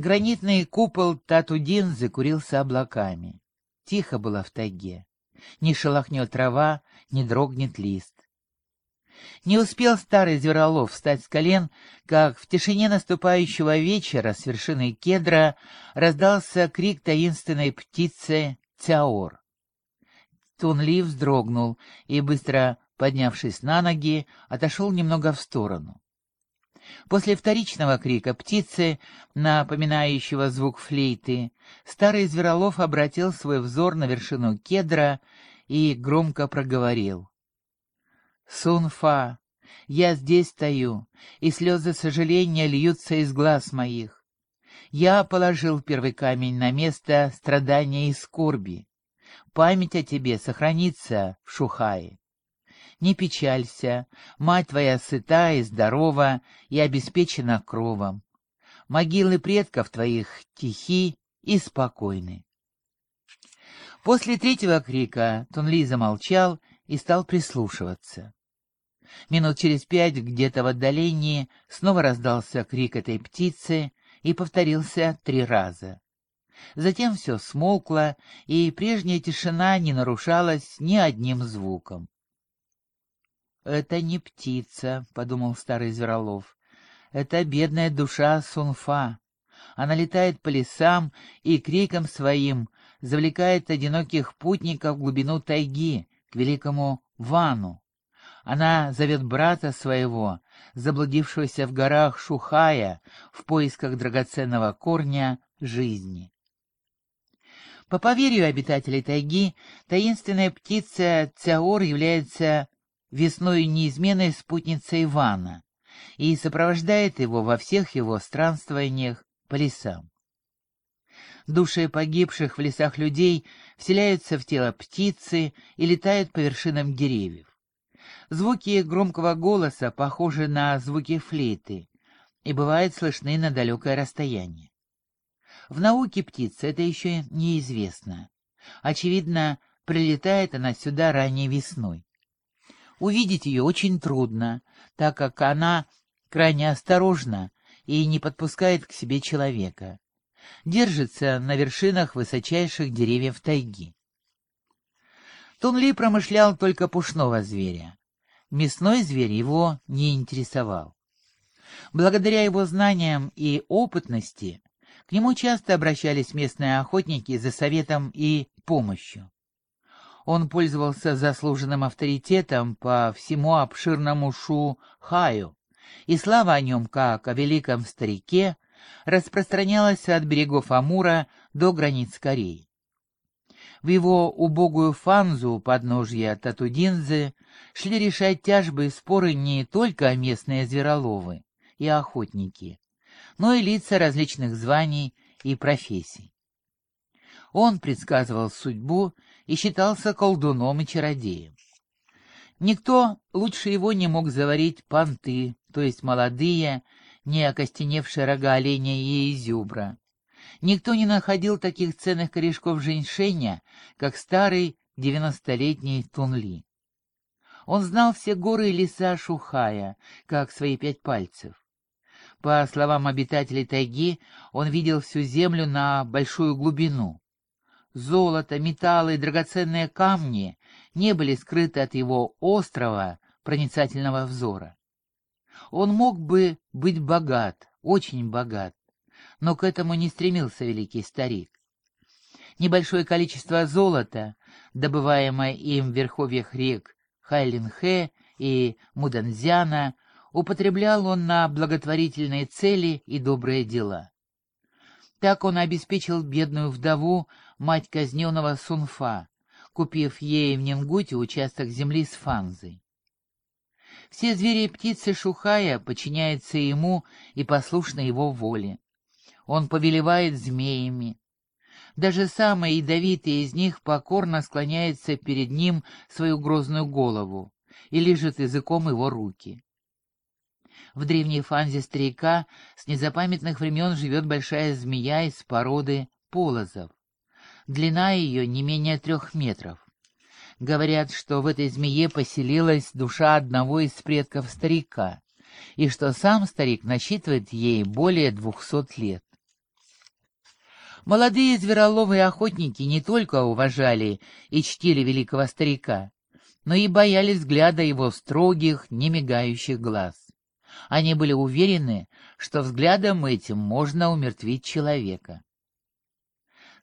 Гранитный купол Татудин закурился облаками. Тихо было в тайге. Не шелохнет трава, не дрогнет лист. Не успел старый Зверолов встать с колен, как в тишине наступающего вечера с вершины кедра раздался крик таинственной птицы Тяор. Тунли вздрогнул и, быстро поднявшись на ноги, отошел немного в сторону. После вторичного крика птицы, напоминающего звук флейты, старый Зверолов обратил свой взор на вершину кедра и громко проговорил. «Сунфа, я здесь стою, и слезы сожаления льются из глаз моих. Я положил первый камень на место страдания и скорби. Память о тебе сохранится в Шухае. Не печалься, мать твоя сыта и здорова и обеспечена кровом. Могилы предков твоих тихи и спокойны. После третьего крика Тунли замолчал и стал прислушиваться. Минут через пять где-то в отдалении снова раздался крик этой птицы и повторился три раза. Затем все смолкло, и прежняя тишина не нарушалась ни одним звуком. «Это не птица», — подумал старый Зверолов. «Это бедная душа Сунфа. Она летает по лесам и криком своим завлекает одиноких путников в глубину тайги, к великому Вану. Она зовет брата своего, заблудившегося в горах Шухая, в поисках драгоценного корня жизни. По поверью обитателей тайги, таинственная птица Цяор является весной неизменной спутницей Ивана и сопровождает его во всех его странствованиях по лесам. Души погибших в лесах людей вселяются в тело птицы и летают по вершинам деревьев. Звуки громкого голоса похожи на звуки флейты и бывают слышны на далекое расстояние. В науке птицы это еще неизвестно. Очевидно, прилетает она сюда ранней весной. Увидеть ее очень трудно, так как она крайне осторожна и не подпускает к себе человека. Держится на вершинах высочайших деревьев тайги. Тунли промышлял только пушного зверя. Мясной зверь его не интересовал. Благодаря его знаниям и опытности к нему часто обращались местные охотники за советом и помощью. Он пользовался заслуженным авторитетом по всему обширному Шу-Хаю, и слава о нем, как о великом старике, распространялась от берегов Амура до границ Кореи. В его убогую фанзу подножья Татудинзы шли решать тяжбы и споры не только местные звероловы и охотники, но и лица различных званий и профессий. Он предсказывал судьбу и считался колдуном и чародеем. Никто лучше его не мог заварить понты, то есть молодые, не окостеневшие рога оленя и изюбра. Никто не находил таких ценных корешков женьшеня, как старый девяностолетний Тунли. Он знал все горы и леса Шухая, как свои пять пальцев. По словам обитателей тайги, он видел всю землю на большую глубину. Золото, металлы и драгоценные камни не были скрыты от его острого, проницательного взора. Он мог бы быть богат, очень богат, но к этому не стремился великий старик. Небольшое количество золота, добываемое им в верховьях рек Хайлинхэ и Муданзяна, употреблял он на благотворительные цели и добрые дела. Так он обеспечил бедную вдову, мать казненного Сунфа, купив ей в Нингуте участок земли с фанзой. Все звери и птицы Шухая подчиняются ему и послушны его воле. Он повелевает змеями. Даже самые ядовитые из них покорно склоняются перед ним свою грозную голову и лежит языком его руки. В древней фанзе старика с незапамятных времен живет большая змея из породы полозов. Длина ее не менее трех метров. Говорят, что в этой змее поселилась душа одного из предков старика, и что сам старик насчитывает ей более двухсот лет. Молодые звероловые охотники не только уважали и чтили великого старика, но и боялись взгляда его строгих, немигающих глаз. Они были уверены, что взглядом этим можно умертвить человека.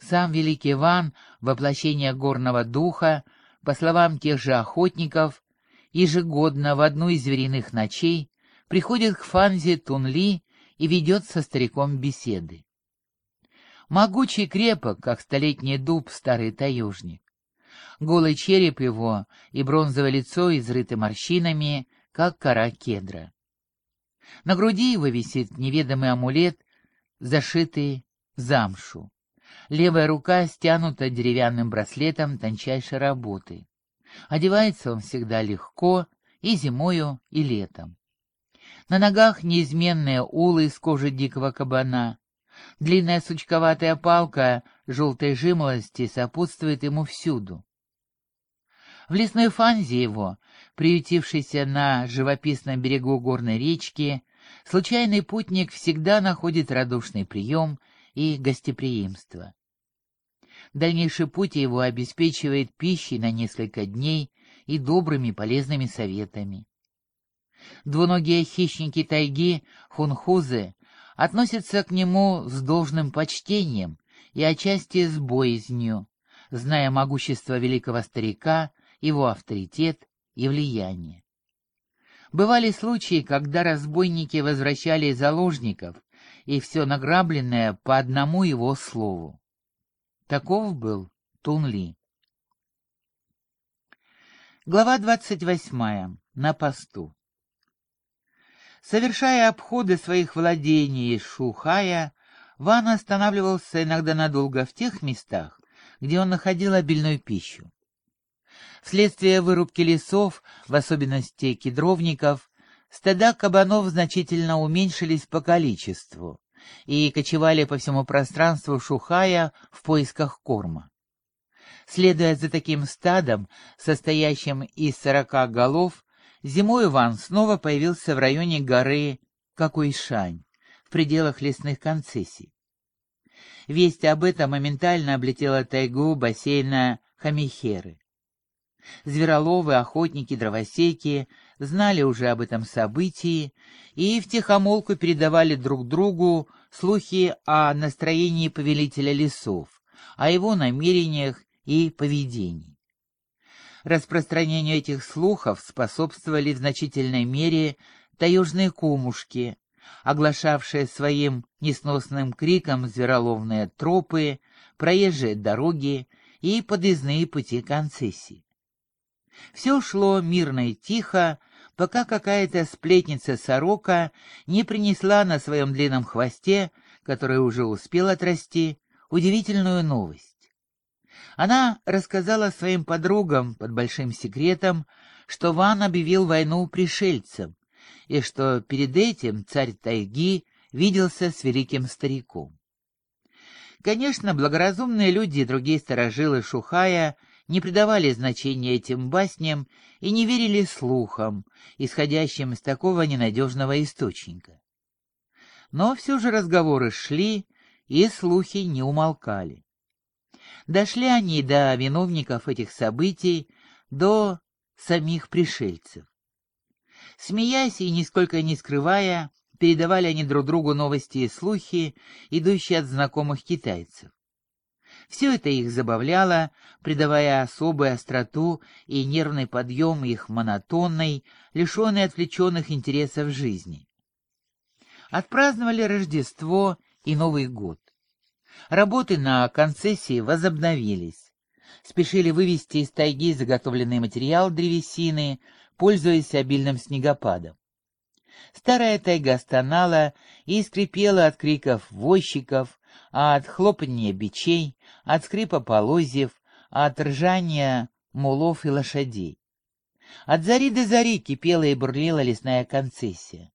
Сам великий Иван, воплощение горного духа, по словам тех же охотников, ежегодно в одну из звериных ночей приходит к Фанзе Тунли и ведет со стариком беседы. Могучий крепок, как столетний дуб старый таежник. Голый череп его и бронзовое лицо изрыты морщинами, как кора кедра. На груди его висит неведомый амулет, зашитый замшу. Левая рука стянута деревянным браслетом тончайшей работы. Одевается он всегда легко, и зимою, и летом. На ногах неизменные улы из кожи дикого кабана. Длинная сучковатая палка желтой жимолости сопутствует ему всюду. В лесной фанзе его, приютившейся на живописном берегу горной речки, случайный путник всегда находит радушный прием и гостеприимство. Дальнейший путь его обеспечивает пищей на несколько дней и добрыми полезными советами. Двуногие хищники тайги, хунхузы, относятся к нему с должным почтением и отчасти с боязнью, зная могущество великого старика, его авторитет и влияние. Бывали случаи, когда разбойники возвращали заложников, и все награбленное по одному его слову. Таков был Тунли. Глава двадцать восьмая. На посту. Совершая обходы своих владений Шухая, Ван останавливался иногда надолго в тех местах, где он находил обильную пищу. Вследствие вырубки лесов, в особенности кедровников, стада кабанов значительно уменьшились по количеству и кочевали по всему пространству Шухая в поисках корма. Следуя за таким стадом, состоящим из сорока голов, Зимой Иван снова появился в районе горы Какуйшань, в пределах лесных концессий. Весть об этом моментально облетела тайгу бассейна Хамихеры. Звероловы, охотники, дровосеки знали уже об этом событии и втихомолку передавали друг другу слухи о настроении повелителя лесов, о его намерениях и поведении. Распространению этих слухов способствовали в значительной мере таежные кумушки, оглашавшие своим несносным криком звероловные тропы, проезжие дороги и подъездные пути концессии. Все шло мирно и тихо, пока какая-то сплетница-сорока не принесла на своем длинном хвосте, который уже успел отрасти, удивительную новость. Она рассказала своим подругам под большим секретом, что Ван объявил войну пришельцам, и что перед этим царь тайги виделся с великим стариком. Конечно, благоразумные люди и другие сторожилы Шухая не придавали значения этим басням и не верили слухам, исходящим из такого ненадежного источника. Но все же разговоры шли, и слухи не умолкали. Дошли они до виновников этих событий, до самих пришельцев. Смеясь и нисколько не скрывая, передавали они друг другу новости и слухи, идущие от знакомых китайцев. Все это их забавляло, придавая особую остроту и нервный подъем их монотонной, лишенной отвлеченных интересов жизни. Отпраздновали Рождество и Новый год. Работы на концессии возобновились. Спешили вывести из тайги заготовленный материал древесины, пользуясь обильным снегопадом. Старая тайга стонала и скрипела от криков возчиков, от хлопанья бичей, от скрипа полозьев, от ржания мулов и лошадей. От зари до зари кипела и бурлила лесная концессия.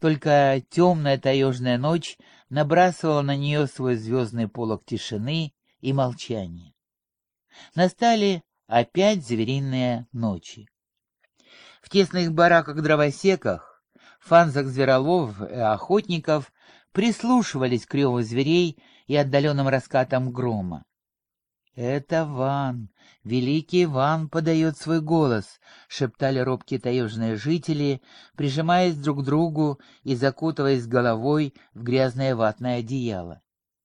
Только темная таежная ночь набрасывала на нее свой звездный полог тишины и молчания. Настали опять звериные ночи. В тесных бараках-дровосеках, фанзах звероловов и охотников прислушивались к реву зверей и отдаленным раскатам грома. «Это Ван, великий Ван подает свой голос», — шептали робкие таежные жители, прижимаясь друг к другу и закутываясь головой в грязное ватное одеяло.